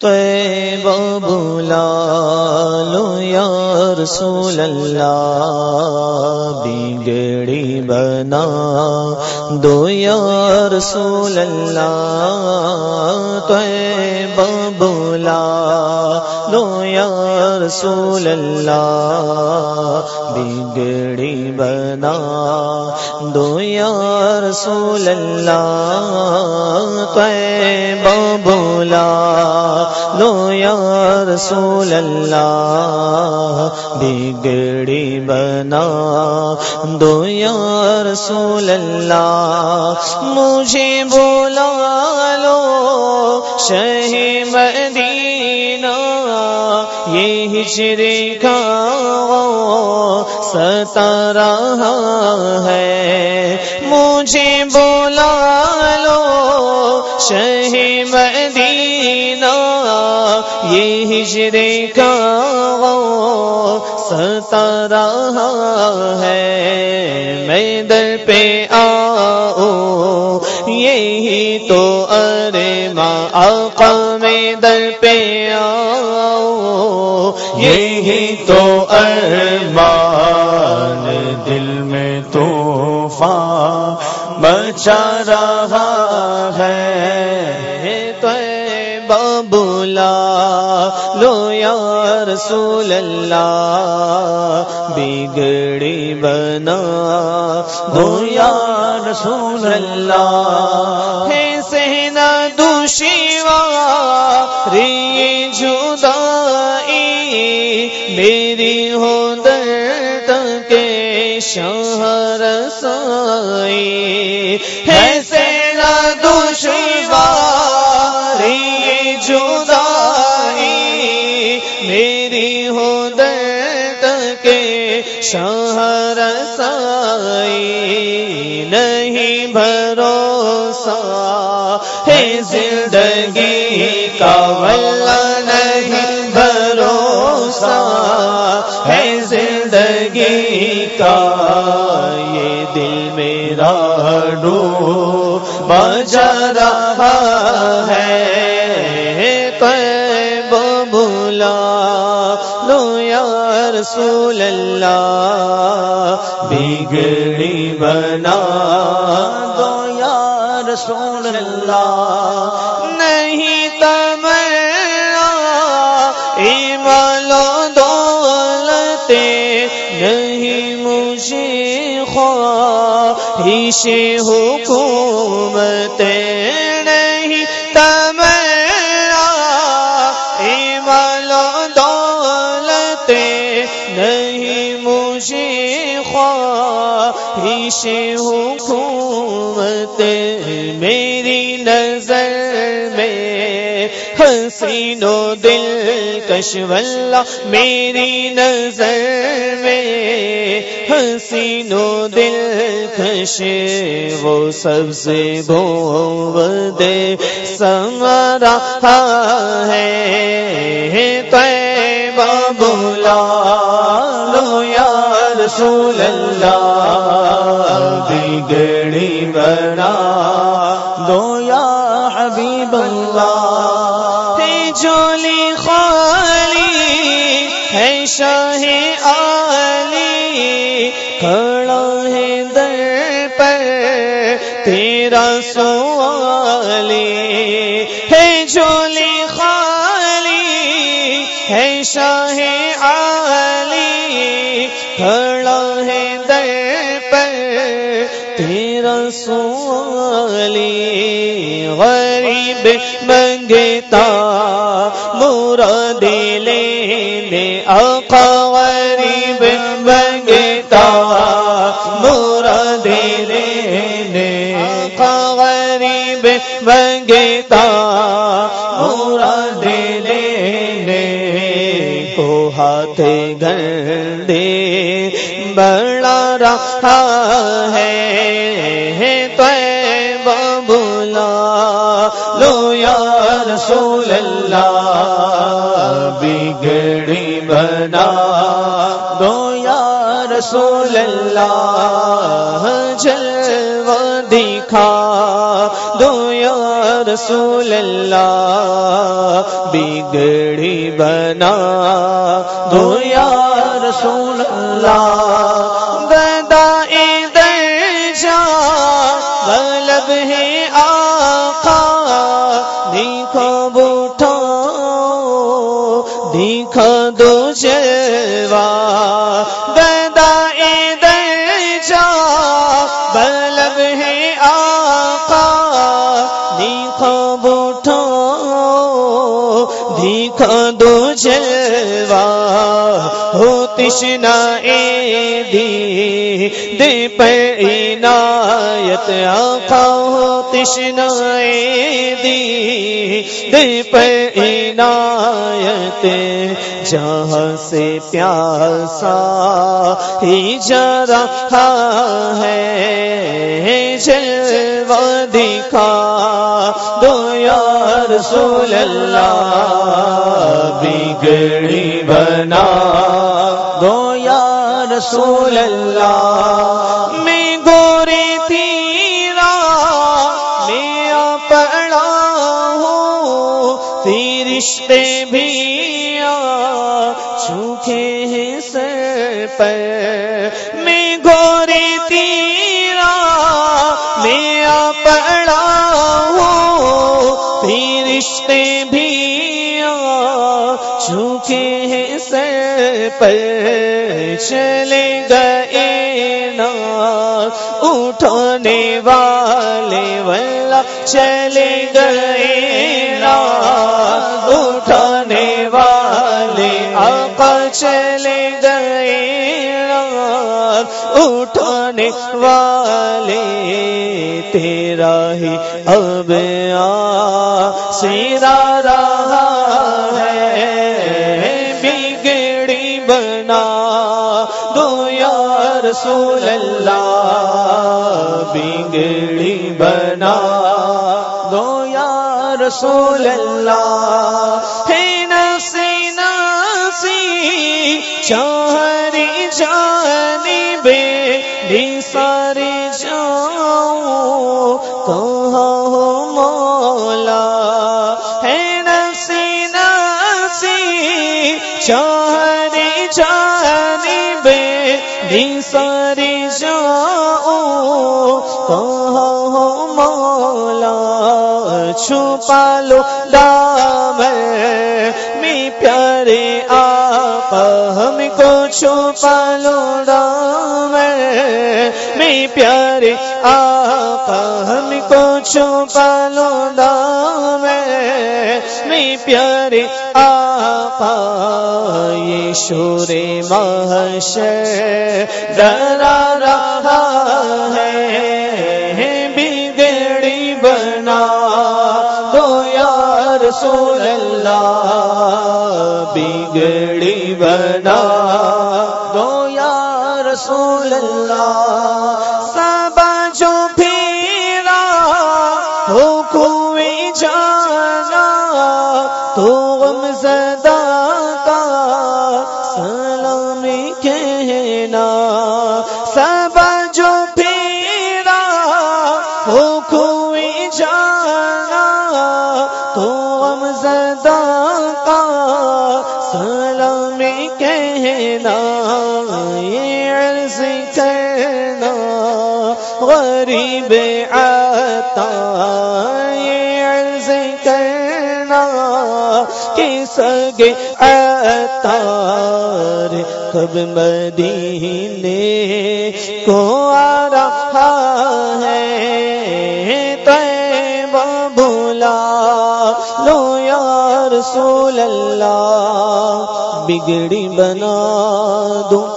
تو بولا لو یا رسول اللہ بگڑی بنا دو یا رسول اللہ۔ تو بولا لو یا رسول اللہ بگڑی بنا، دو یا رسول اللہ تو بولا لو یا رسول اللہ بگڑی بنا، دو یا رسول اللہ مجھے بولا لو شہ مدینہ ہجر کا ستا رہا ہے۔ مجھے بولا لو شہ مدینہ، یہ ہجر کا ستا رہا ہے۔ میں در پہ آؤ، یہی تو ارے ماں آقا میں در پہ آؤ۔ یہی تو ارمان دل میں طوفان بچا رہا ہے۔ تو لو یا رسول اللہ بگڑی بنا دو یا رسول اللہ۔ ہے سہنا دوشیوا ری جدائی میری ہو درد کے شہر سائی ہے سینا دوشیوا ری جدائی۔ میری ہو درد کے شہر سائی، نہیں بھروسہ ہے زندگی کا ولہ کا یہ دل میرا ڈو بجا رہا ہے۔ بولا لو یا رسول اللہ، بگڑی بنا دو یا رسول اللہ۔ نہیں خواہش حکومت نہیں تمنا ایمان و نہیں مجھے خواہش حکومت میری نظر حسین و دل کشولہ میری نظر میں حسین و دل کش، وہ سب سے بو دے سمرا ہے۔ بولا لو یا رسول اللہ بگڑی بنا شاہ علی کھڑا ہے در پر، تیرا سوالی ہے جولی خالی، ہے شاہ علی کھڑا ہے در پر، تیرا سوالی، غریب منگتا منگتا مراد لینے، آقا غریب منگتا مراد لینے، کو ہاتھ گندے بڑا رکھا ہے تو بولا لو یا رسول اللہ، بگڑی بنا، دو یا رسول اللہ، جلوہ دکھا دو یا رسول اللہ، بگڑی بنا۔ دو یا رسول اللہ گدا ادھر دو جلوا ہو تشنا اے دی دے پہ عنایت، آقا ہو تشنا اے دی دے عنایت، جہاں سے پیاسا ہی جا رہا ہے، جلوہ دکھا رسول اللہ بگڑی بنا۔ دو یا رسول اللہ میں گوری تیرا میں پڑا ہوں، تیر رشتے بھی چوکے ہیں سر پر۔ میں رشتے بھی چوکے ہیں سر پر چلے گئے نا اٹھانے والے والا چلے گئے نا اٹھانے والے آقا چلے گئے نا اٹھانے والے، تیرا ہی اب آ سیرا رہا ہے۔ بگڑی بنا دو یا رسول اللہ، بگڑی بنا دو یا رسول اللہ۔ ہے نسی نسی چاری جانی بے دی ساری جاؤں کہاں ہو مولا ہے نسی نسی چاری جانی بے دی ساری جاؤں کہاں ہو مولا، چھپا لو دام میں پیارے آقا، ہم کو چھپا لو دام۔ میں پیارے آقا ہم کو چھپا لو دام میں پیارے آقا، یہ شور محشر ڈرا رہا ہے۔ بگڑی بنا۔ دو یا رسول اللہ بگڑی بنا۔ رسول اللہ۔ سب جو پھیرا ہو کوئی جانا، تو غم زدہ کا سلام کہنا۔ سب جو پھیرا ہو کوئی جانا، تو غم زدہ کا سلام کہنا۔ یہ عرض کرنا غریب آتا، یہ عرض کرنا سگے اتار کب مدینے کو آ رہا ہے؟ طیبہ لو یا رسول اللہ، بگڑی بنا دو